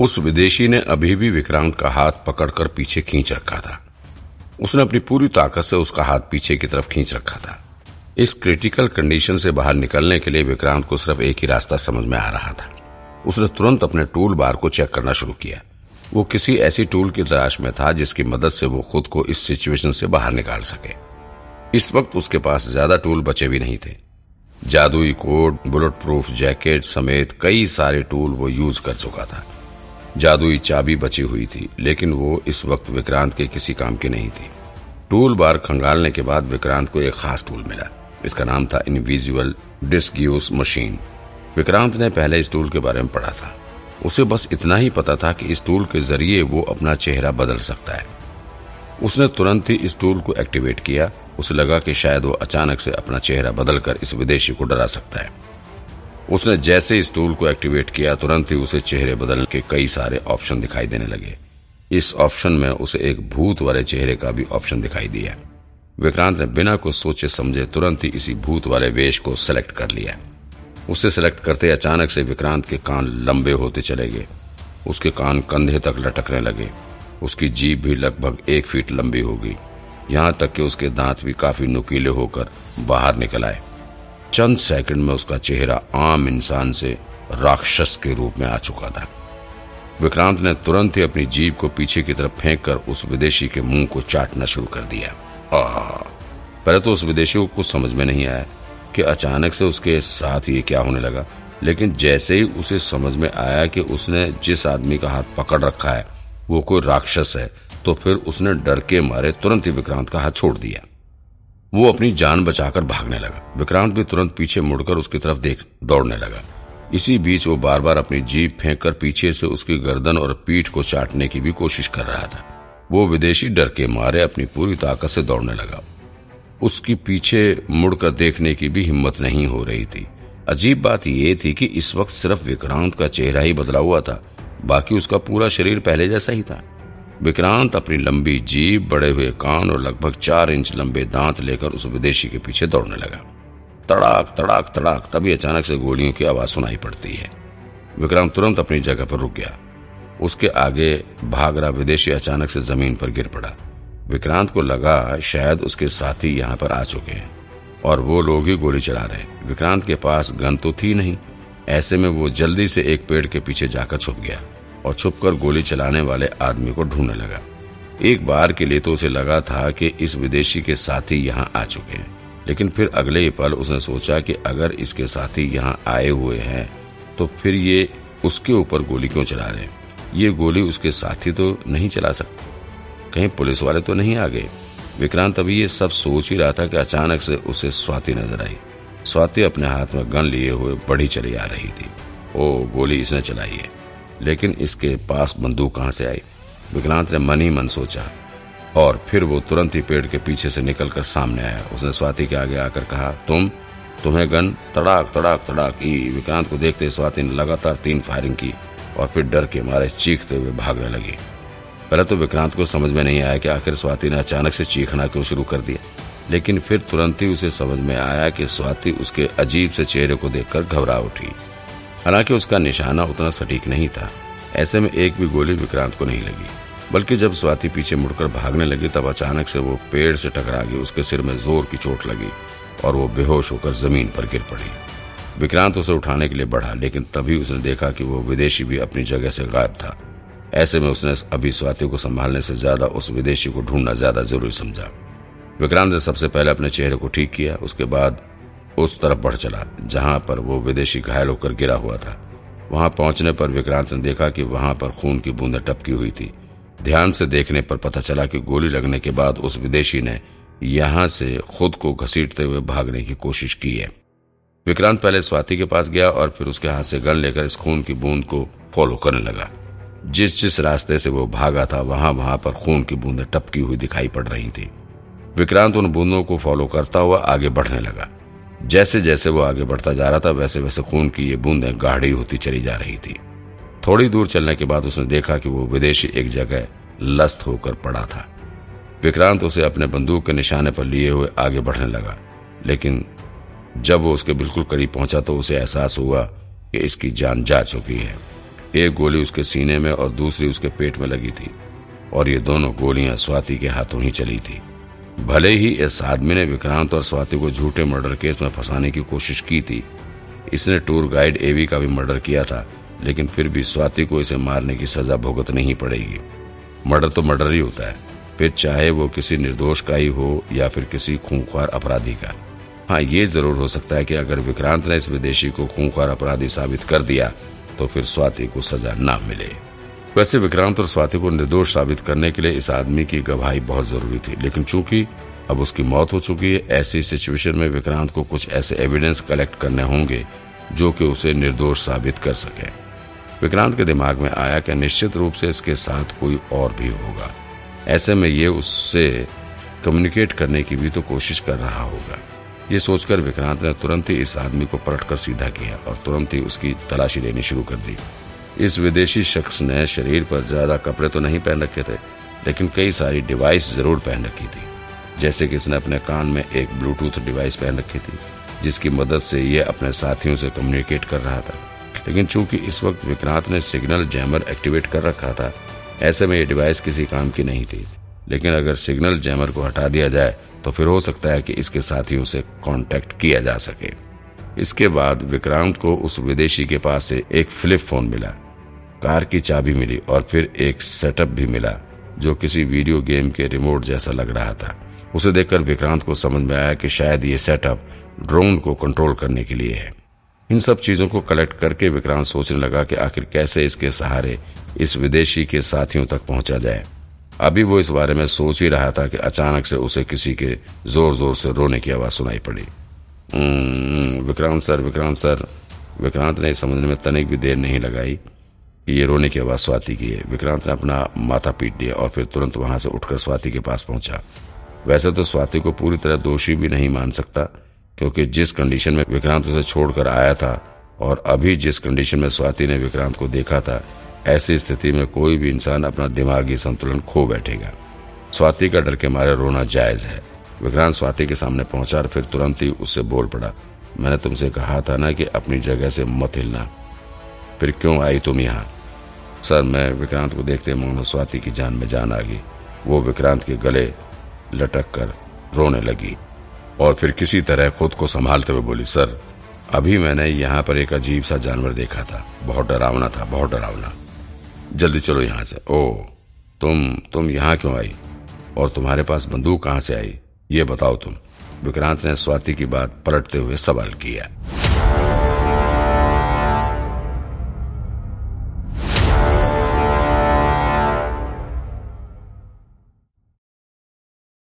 उस विदेशी ने अभी भी विक्रांत का हाथ पकड़कर पीछे खींच रखा था। उसने अपनी पूरी ताकत से उसका हाथ पीछे की तरफ़ खींच रखा था। इस क्रिटिकल कंडीशन से बाहर निकलने के लिए विक्रांत को सिर्फ़ एक ही रास्ता समझ में आ रहा था। उसने तुरंत अपने टूल बार को चेक करना शुरू किया। वो किसी ऐसी टूल की तलाश में था जिसकी मदद से वो खुद को इस सिचुएशन से बाहर निकाल सके। इस वक्त उसके पास ज़्यादा टूल बचे भी नहीं थे। जादुई कोड बुलेट प्रूफ जैकेट समेत कई सारे टूल वो यूज़ कर चुका था। जादुई चाबी बची हुई थी, लेकिन वो इस वक्त विक्रांत के किसी काम की नहीं थी। टूल बार खंगालने के बाद विक्रांत को एक खास टूल मिला। इसका नाम था इनविजुअल डिस्क मशीन। विक्रांत ने पहले इस टूल के बारे में पढ़ा था। उसे बस इतना ही पता था कि इस टूल के ज़रिए वो अपना चेहरा बदल सकता है। उसने तुरंत ही इस टूल को एक्टिवेट किया। उसे लगा कि शायद वो अचानक से अपना चेहरा बदलकर इस विदेशी को डरा सकता है। उसने जैसे इस टूल को एक्टिवेट किया, तुरंत ही उसे चेहरे बदलने के कई सारे ऑप्शन दिखाई देने लगे। इस ऑप्शन में उसे एक भूत वाले चेहरे का भी ऑप्शन दिखाई दिया। विक्रांत ने बिना कुछ सोचे समझे तुरंत ही इसी भूत वाले वेश को सिलेक्ट कर लिया। उसे सिलेक्ट करते अचानक से विक्रांत के कान लंबे होते चले गए। उसके कान कंधे तक लटकने लगे। उसकी जीभ भी लगभग एक फीट लंबी हो गई यहाँ तक कि उसके दांत भी काफ़ी नुकीले होकर बाहर निकल आए। चंद सेकंड में उसका चेहरा आम इंसान से राक्षस के रूप में आ चुका था। विक्रांत ने तुरंत ही अपनी जीभ को पीछे की तरफ़ फेंक कर उस विदेशी के मुँह को चाटना शुरू कर दिया। पहले तो उस विदेशी को कुछ समझ में नहीं आया कि अचानक से उसके साथ ये क्या होने लगा, लेकिन जैसे ही उसे समझ में आया कि उसने जिस आदमी का हाथ पकड़ रखा है, वो कोई राक्षस है तो फिर उसने डर के मारे तुरंत ही विक्रांत का हाथ छोड़ दिया। वो अपनी जान बचाकर भागने लगा। विक्रांत भी तुरंत पीछे मुड़कर उसकी तरफ़ देख दौड़ने लगा। इसी बीच वो बार बार अपनी जीप फेंक कर पीछे से उसकी गर्दन और पीठ को चाटने की भी कोशिश कर रहा था। वो विदेशी डर के मारे अपनी पूरी ताकत से दौड़ने लगा। उसकी पीछे मुड़कर देखने की भी हिम्मत नहीं हो रही थी। अजीब बात यह थी कि इस वक्त सिर्फ़ विक्रांत का चेहरा ही बदला हुआ था, बाकी उसका पूरा शरीर पहले जैसा ही था। विक्रांत अपनी लंबी जीप बड़े हुए कान और लगभग चार इंच लंबे दांत लेकर उस विदेशी के पीछे दौड़ने लगा। तड़ाक तड़ाक तड़ाक, तभी अचानक से गोलियों की आवाज़ सुनाई पड़ती है। विक्रांत तुरंत अपनी जगह पर रुक गया। उसके आगे भाग रहा विदेशी अचानक से ज़मीन पर गिर पड़ा। विक्रांत को लगा शायद उसके साथी यहाँ पर आ चुके हैं, और वो लोग ही गोली चला रहे विक्रांत के पास गन तो थी नहीं, ऐसे में वो जल्दी से एक पेड़ के पीछे जाकर छुप गया। और छुपकर गोली चलाने वाले आदमी को ढूँढने लगा। एक बार के लिए तो उसे लगा था कि इस विदेशी के साथी यहाँ आ चुके हैं। लेकिन फिर अगले ही पल उसने सोचा कि अगर इसके साथी यहाँ आए हुए हैं तो फिर ये उसके ऊपर गोली क्यों चला रहे ये गोली उसके साथी तो नहीं चला सकते। कहीं पुलिस वाले तो नहीं आ गए। विक्रांत अभी ये सब सोच ही रहा था कि अचानक से उसे स्वाति नज़र आई। स्वाति अपने हाथ में गन लिए हुए बढ़ी चली आ रही थी। ओ, गोली इसने चलाई है। लेकिन इसके पास बंदूक कहाँ से आई? विक्रांत ने मन ही मन सोचा, और फिर वो तुरंत ही पेड़ के पीछे से निकलकर सामने आया। उसने स्वाति के आगे आकर कहा, तुम, तुम्हें गन, तड़ाक तड़ाक तड़ाक। ई विक्रांत को देखते स्वाति ने लगातार तीन फायरिंग की, और फिर डर के मारे चीखते हुए भागने लगी। पहले तो विक्रांत को समझ में नहीं आया कि आखिर स्वाति ने अचानक से चीखना क्यों शुरू कर दिया। लेकिन फिर तुरंत ही उसे समझ में आया कि स्वाति उसके अजीब से चेहरे को देखकर घबरा उठी। हालाँकि उसका निशाना उतना सटीक नहीं था। ऐसे में एक भी गोली विक्रांत को नहीं लगी। बल्कि जब स्वाति पीछे मुड़कर भागने लगी, तब अचानक से वो पेड़ से टकरा गई उसके सिर में ज़ोर की चोट लगी और वो बेहोश होकर ज़मीन पर गिर पड़ी। विक्रांत उसे उठाने के लिए बढ़ा, लेकिन तभी उसने देखा कि वो विदेशी भी अपनी जगह से गायब था। ऐसे में उसने अभी स्वाति को संभालने से ज़्यादा उस विदेशी को ढूंढना ज़्यादा ज़रूरी समझा। विक्रांत ने सबसे पहले अपने चेहरे को ठीक किया, उसके बाद उस तरफ़ बढ़ चला, जहाँ पर वो विदेशी घायल होकर गिरा हुआ था। वहाँ पहुँचने पर विक्रांत ने देखा कि वहाँ पर खून की बूंदें टपकी हुई थी। ध्यान से देखने पर पता चला कि गोली लगने के बाद उस विदेशी ने यहाँ से खुद को घसीटते हुए भागने की कोशिश की है। विक्रांत पहले स्वाति के पास गया और फिर उसके हाथ से गन लेकर इस खून की बूंद को फॉलो करने लगा। जिस जिस रास्ते से वो भागा था, वहाँ वहाँ पर खून की बूंदें टपकी हुई दिखाई पड़ रही थी। विक्रांत उन बूंदों को फॉलो करता हुआ आगे बढ़ने लगा। जैसे जैसे वो आगे बढ़ता जा रहा था वैसे वैसे खून की ये बूंदें गाढ़ी होती चली जा रही थी। थोड़ी दूर चलने के बाद उसने देखा कि वो विदेशी एक जगह लस्त होकर पड़ा था। विक्रांत उसे अपने बंदूक के निशाने पर लिए हुए आगे बढ़ने लगा, लेकिन जब वो उसके बिल्कुल करीब पहुँचा तो उसे एहसास हुआ कि इसकी जान जा चुकी है। एक गोली उसके सीने में और दूसरी उसके पेट में लगी थी, और ये दोनों गोलियाँ स्वाति के हाथों ही चली थी। भले ही इस आदमी ने विक्रांत और स्वाति को झूठे मर्डर केस में फंसाने की कोशिश की थी, इसने टूर गाइड एवी का भी मर्डर किया था, लेकिन फिर भी स्वाति को इसे मारने की सजा भुगतनी ही पड़ेगी। मर्डर तो मर्डर ही होता है, फिर चाहे वो किसी निर्दोष का ही हो या फिर किसी खूंखार अपराधी का। हाँ ये ज़रूर हो सकता है कि अगर विक्रांत ने इस विदेशी को खूंखार अपराधी साबित कर दिया तो फिर स्वाति को सजा न मिले। वैसे विक्रांत और स्वाति को निर्दोष साबित करने के लिए इस आदमी की गवाही बहुत ज़रूरी थी, लेकिन चूँकि अब उसकी मौत हो चुकी है, ऐसी सिचुएशन में विक्रांत को कुछ ऐसे एविडेंस कलेक्ट करने होंगे जो कि उसे निर्दोष साबित कर सके। विक्रांत के दिमाग में आया कि निश्चित रूप से इसके साथ कोई और भी होगा। ऐसे में ये उससे कम्युनिकेट करने की भी तो कोशिश कर रहा होगा। ये सोचकर विक्रांत ने तुरंत ही इस आदमी को पलटकर सीधा किया और तुरंत ही उसकी तलाशी लेनी शुरू कर दी। इस विदेशी शख्स ने शरीर पर ज़्यादा कपड़े तो नहीं पहन रखे थे, लेकिन कई सारी डिवाइस ज़रूर पहन रखी थी। जैसे कि इसने अपने कान में एक ब्लूटूथ डिवाइस पहन रखी थी, जिसकी मदद से ये अपने साथियों से कम्युनिकेट कर रहा था। लेकिन चूँकि इस वक्त विक्रांत ने सिग्नल जैमर एक्टिवेट कर रखा था, ऐसे में ये डिवाइस किसी काम की नहीं थी। लेकिन अगर सिग्नल जैमर को हटा दिया जाए तो फिर हो सकता है कि इसके साथियों से कांटेक्ट किया जा सके। इसके बाद विक्रांत को उस विदेशी के पास से एक फ्लिप फ़ोन मिला। कार की चाबी मिली और फिर एक सेटअप भी मिला, जो किसी वीडियो गेम के रिमोट जैसा लग रहा था। उसे देखकर विक्रांत को समझ में आया कि शायद ये सेटअप ड्रोन को कंट्रोल करने के लिए है। इन सब चीज़ों को कलेक्ट करके विक्रांत सोचने लगा कि आखिर कैसे इसके सहारे इस विदेशी के साथियों तक पहुँचा जाए। अभी वो इस बारे में सोच ही रहा था कि अचानक से उसे किसी के ज़ोर ज़ोर से रोने की आवाज़ सुनाई पड़ी। Vikrant sir Vikrant sir. Vikrant ने समझने में तनिक भी देर नहीं लगाई। ये रोने की आवाज़ स्वाति की है विक्रांत ने अपना माथा पीट लिया और फिर तुरंत वहाँ से उठकर स्वाति के पास पहुँचा। वैसे तो स्वाति को पूरी तरह दोषी भी नहीं मान सकता, क्योंकि जिस कंडीशन में विक्रांत उसे छोड़कर आया था और अभी जिस कंडीशन में स्वाति ने विक्रांत को देखा था, ऐसी स्थिति में कोई भी इंसान अपना दिमागी संतुलन खो बैठेगा। स्वाति का डर के मारे रोना जायज़ है। विक्रांत स्वाति के सामने पहुँचा और फिर तुरंत ही उससे बोल पड़ा, मैंने तुमसे कहा था ना कि अपनी जगह से मत हिलना। फिर क्यों आई तुम यहाँ? सर मैं विक्रांत को देखते मोहन स्वाति की जान में जान आ गई। वो विक्रांत के गले लटक कर रोने लगी और फिर किसी तरह खुद को संभालते हुए बोली, सर, अभी मैंने यहाँ पर एक अजीब सा जानवर देखा था। बहुत डरावना था, बहुत डरावना। जल्दी चलो यहाँ से। ओ, तुम तुम यहाँ क्यों आई? और तुम्हारे पास बंदूक कहाँ से आई? ये बताओ तुम। विक्रांत ने स्वाति की बात पलटते हुए सवाल किया।